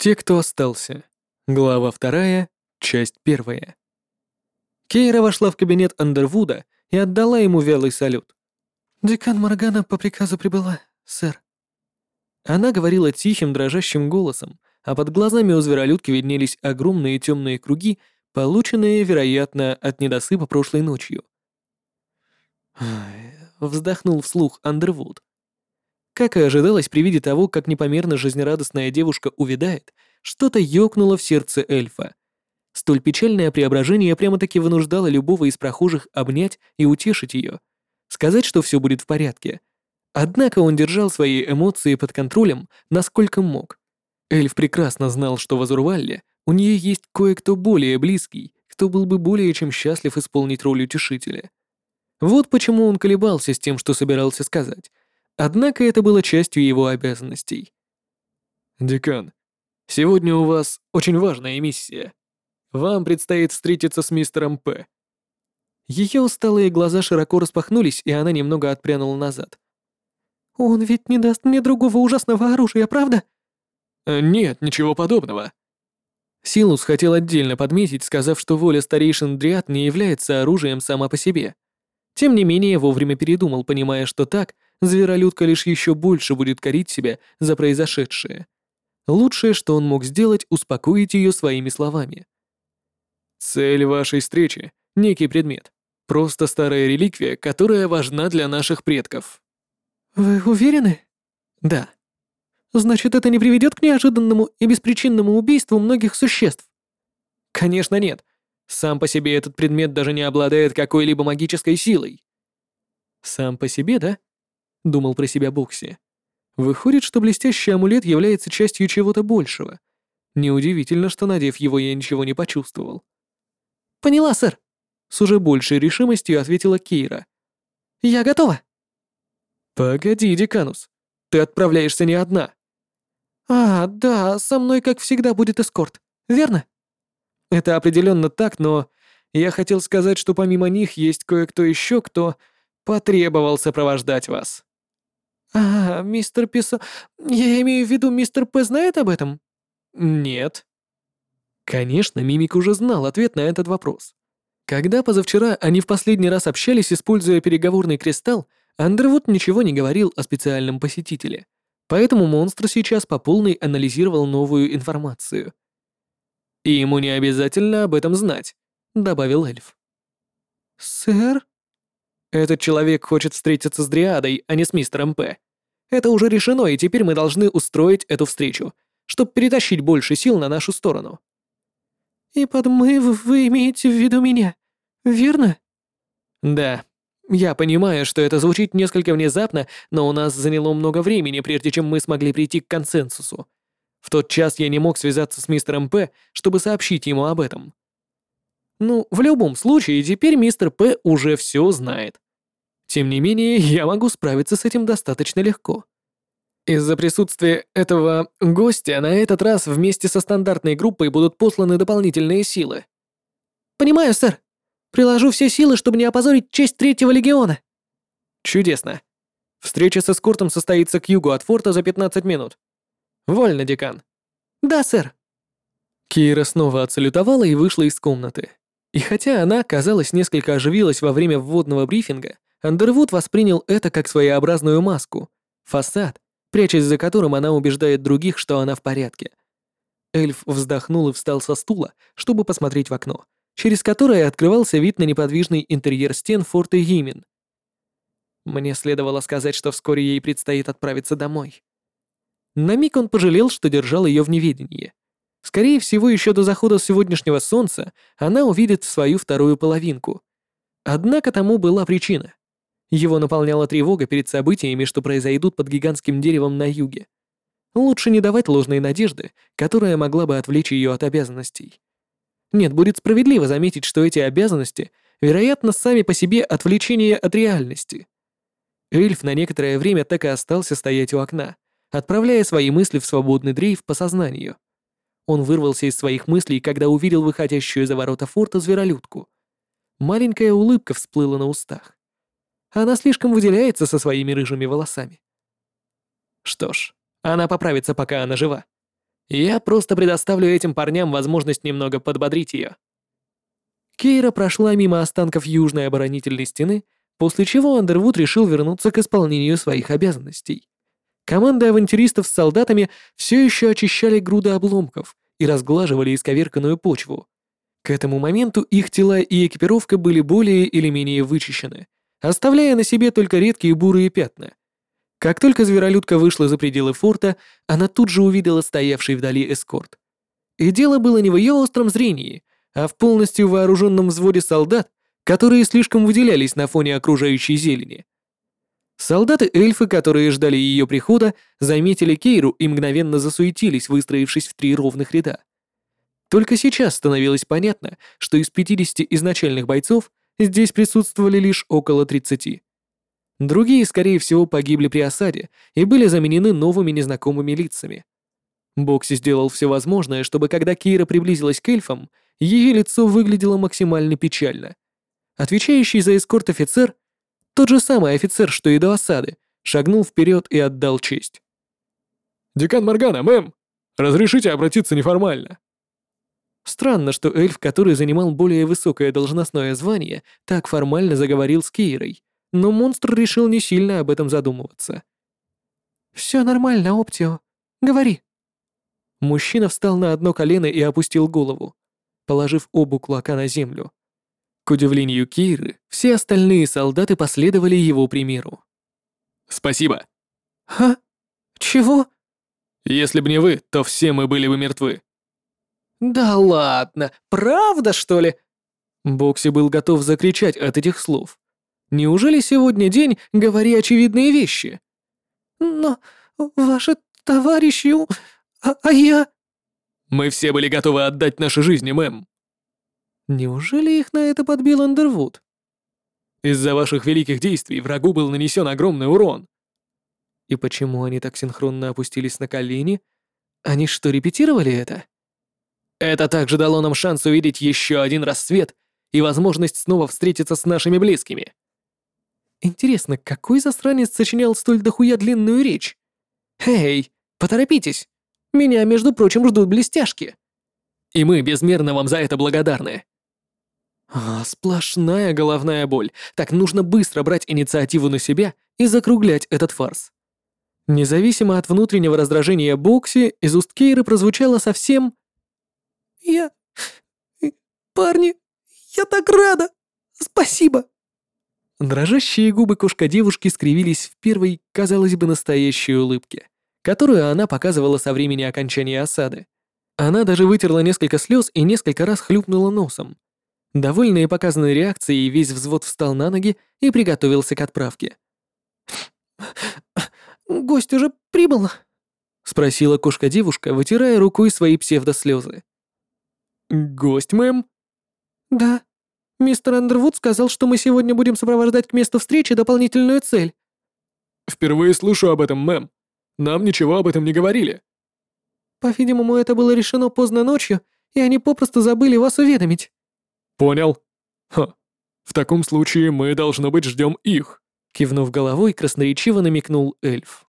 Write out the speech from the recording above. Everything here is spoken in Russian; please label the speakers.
Speaker 1: Те, кто остался. Глава вторая, часть первая. Кейра вошла в кабинет Андервуда и отдала ему вялый салют.
Speaker 2: «Декан Моргана по приказу прибыла, сэр».
Speaker 1: Она говорила тихим, дрожащим голосом, а под глазами у зверолюдки виднелись огромные темные круги, полученные, вероятно, от недосыпа прошлой ночью. Вздохнул вслух Андервуд. Как и ожидалось при виде того, как непомерно жизнерадостная девушка увядает, что-то ёкнуло в сердце эльфа. Столь печальное преображение прямо-таки вынуждало любого из прохожих обнять и утешить ее, сказать, что все будет в порядке. Однако он держал свои эмоции под контролем, насколько мог. Эльф прекрасно знал, что в Азурвалле у нее есть кое-кто более близкий, кто был бы более чем счастлив исполнить роль утешителя. Вот почему он колебался с тем, что собирался сказать, Однако это было частью его обязанностей. «Декан, сегодня у вас очень важная миссия. Вам предстоит встретиться с мистером П». Ее усталые глаза широко распахнулись, и она немного отпрянула назад.
Speaker 2: «Он ведь не даст мне другого ужасного оружия, правда?»
Speaker 1: «Э, «Нет, ничего подобного». Силус хотел отдельно подметить, сказав, что воля старейшин Дриад не является оружием сама по себе. Тем не менее, вовремя передумал, понимая, что так зверолюдка лишь еще больше будет корить себя за произошедшее. Лучшее, что он мог сделать, успокоить ее своими словами. «Цель вашей встречи — некий предмет. Просто старая реликвия, которая важна для наших предков».
Speaker 2: «Вы уверены?»
Speaker 1: «Да».
Speaker 2: «Значит, это не приведет к неожиданному и беспричинному убийству многих существ?»
Speaker 1: «Конечно нет. Сам по себе этот предмет даже не обладает какой-либо магической силой». «Сам по себе, да?» — думал про себя Бокси. «Выходит, что блестящий амулет является частью чего-то большего. Неудивительно, что, надев его, я ничего не почувствовал».
Speaker 2: «Поняла, сэр», —
Speaker 1: с уже большей решимостью ответила Кейра.
Speaker 2: «Я готова».
Speaker 1: «Погоди, Деканус, ты отправляешься не одна».
Speaker 2: «А, да, со мной, как всегда, будет эскорт, верно?»
Speaker 1: «Это определенно так, но я хотел сказать, что помимо них есть кое-кто еще, кто потребовал сопровождать вас».
Speaker 2: «А, мистер Писо... Я имею в виду, мистер П знает об этом?»
Speaker 1: «Нет». Конечно, Мимик уже знал ответ на этот вопрос. Когда позавчера они в последний раз общались, используя переговорный кристалл, Андервуд ничего не говорил о специальном посетителе, поэтому монстр сейчас по полной анализировал новую информацию. «И ему не обязательно об этом знать», — добавил эльф.
Speaker 2: «Сэр?»
Speaker 1: Этот человек хочет встретиться с Дриадой, а не с мистером П. Это уже решено, и теперь мы должны устроить эту встречу, чтобы перетащить больше сил на нашу сторону.
Speaker 2: И под «мы» вы имеете в виду меня, верно?
Speaker 1: Да. Я понимаю, что это звучит несколько внезапно, но у нас заняло много времени, прежде чем мы смогли прийти к консенсусу. В тот час я не мог связаться с мистером П, чтобы сообщить ему об этом. Ну, в любом случае, теперь мистер П уже все знает. Тем не менее, я могу справиться с этим достаточно легко. Из-за присутствия этого гостя на этот раз вместе со стандартной группой будут посланы дополнительные силы.
Speaker 2: Понимаю, сэр. Приложу все силы, чтобы не опозорить честь третьего легиона.
Speaker 1: Чудесно. Встреча с эскортом состоится к югу от форта за 15 минут. Вольно, декан.
Speaker 2: Да, сэр.
Speaker 1: Кира снова отсалютовала и вышла из комнаты. И хотя она, казалось, несколько оживилась во время вводного брифинга, Андервуд воспринял это как своеобразную маску, фасад, прячась за которым она убеждает других, что она в порядке. Эльф вздохнул и встал со стула, чтобы посмотреть в окно, через которое открывался вид на неподвижный интерьер стен форта Йимин. Мне следовало сказать, что вскоре ей предстоит отправиться домой. На миг он пожалел, что держал ее в неведении. Скорее всего, еще до захода сегодняшнего солнца она увидит свою вторую половинку. Однако тому была причина. Его наполняла тревога перед событиями, что произойдут под гигантским деревом на юге. Лучше не давать ложной надежды, которая могла бы отвлечь ее от обязанностей. Нет, будет справедливо заметить, что эти обязанности, вероятно, сами по себе отвлечение от реальности. Эльф на некоторое время так и остался стоять у окна, отправляя свои мысли в свободный дрейф по сознанию. Он вырвался из своих мыслей, когда увидел выходящую за ворота форта зверолюдку. Маленькая улыбка всплыла на устах. Она слишком выделяется со своими рыжими волосами. Что ж, она поправится, пока она жива. Я просто предоставлю этим парням возможность немного подбодрить ее. Кейра прошла мимо останков южной оборонительной стены, после чего Андервуд решил вернуться к исполнению своих обязанностей. Команды авантюристов с солдатами все еще очищали груды обломков и разглаживали исковерканную почву. К этому моменту их тела и экипировка были более или менее вычищены, оставляя на себе только редкие бурые пятна. Как только зверолюдка вышла за пределы форта, она тут же увидела стоявший вдали эскорт. И дело было не в ее остром зрении, а в полностью вооруженном взводе солдат, которые слишком выделялись на фоне окружающей зелени. Солдаты-эльфы, которые ждали ее прихода, заметили Кейру и мгновенно засуетились, выстроившись в три ровных ряда. Только сейчас становилось понятно, что из 50 изначальных бойцов здесь присутствовали лишь около 30. Другие, скорее всего, погибли при осаде и были заменены новыми незнакомыми лицами. Бокси сделал все возможное, чтобы когда Кейра приблизилась к эльфам, ее лицо выглядело максимально печально. Отвечающий за эскорт офицер, тот же самый офицер, что и до осады, шагнул вперед и отдал честь.
Speaker 3: «Декан Моргана, мэм, разрешите обратиться неформально?»
Speaker 1: Странно, что эльф, который занимал более высокое должностное звание, так формально заговорил с Кейрой, но монстр решил не сильно об этом задумываться.
Speaker 2: «Все нормально, Оптио. Говори».
Speaker 1: Мужчина встал на одно колено и опустил голову, положив оба кулака на землю. К удивлению Кейры, все остальные солдаты последовали его примеру.
Speaker 3: «Спасибо».
Speaker 2: «Ха? Чего?»
Speaker 3: «Если бы не вы, то все мы были бы мертвы».
Speaker 2: «Да ладно, правда, что ли?»
Speaker 1: Бокси был готов закричать от этих слов. Неужели сегодня день говори очевидные вещи?
Speaker 2: Но ваши товарищи... А, а я...
Speaker 3: Мы все были готовы отдать наши жизни, мэм.
Speaker 1: Неужели их на это подбил Андервуд?
Speaker 3: Из-за ваших великих действий врагу был нанесен огромный урон.
Speaker 1: И почему они так синхронно опустились на колени? Они что, репетировали это?
Speaker 3: Это также дало нам шанс увидеть еще один рассвет и возможность снова встретиться с нашими близкими.
Speaker 1: Интересно, какой засранец сочинял столь дохуя длинную речь? Эй, поторопитесь! Меня, между прочим, ждут блестяшки.
Speaker 3: И мы безмерно вам за это благодарны.
Speaker 1: А, сплошная головная боль. Так нужно быстро брать инициативу на себя и закруглять этот фарс. Независимо от внутреннего раздражения Бокси, из уст Кейры прозвучало совсем...
Speaker 2: «Я... парни, я так рада! Спасибо!»
Speaker 1: Дрожащие губы кошка-девушки скривились в первой, казалось бы, настоящей улыбке, которую она показывала со времени окончания осады. Она даже вытерла несколько слез и несколько раз хлюпнула носом. Довольный показанной реакцией, весь взвод встал на ноги и приготовился к отправке.
Speaker 2: «Гость уже прибыл?»
Speaker 1: — спросила кошка-девушка, вытирая рукой свои псевдослезы.
Speaker 3: «Гость, мэм?»
Speaker 2: «Да», Мистер Андервуд сказал, что мы сегодня будем сопровождать к месту встречи дополнительную цель.
Speaker 3: Впервые слышу об этом, мэм. Нам ничего об этом не говорили.
Speaker 2: По-видимому, это было решено поздно ночью, и они попросту забыли вас уведомить.
Speaker 3: Понял. Ха. В таком случае мы, должно быть, ждем их.
Speaker 1: Кивнув головой, красноречиво намекнул эльф.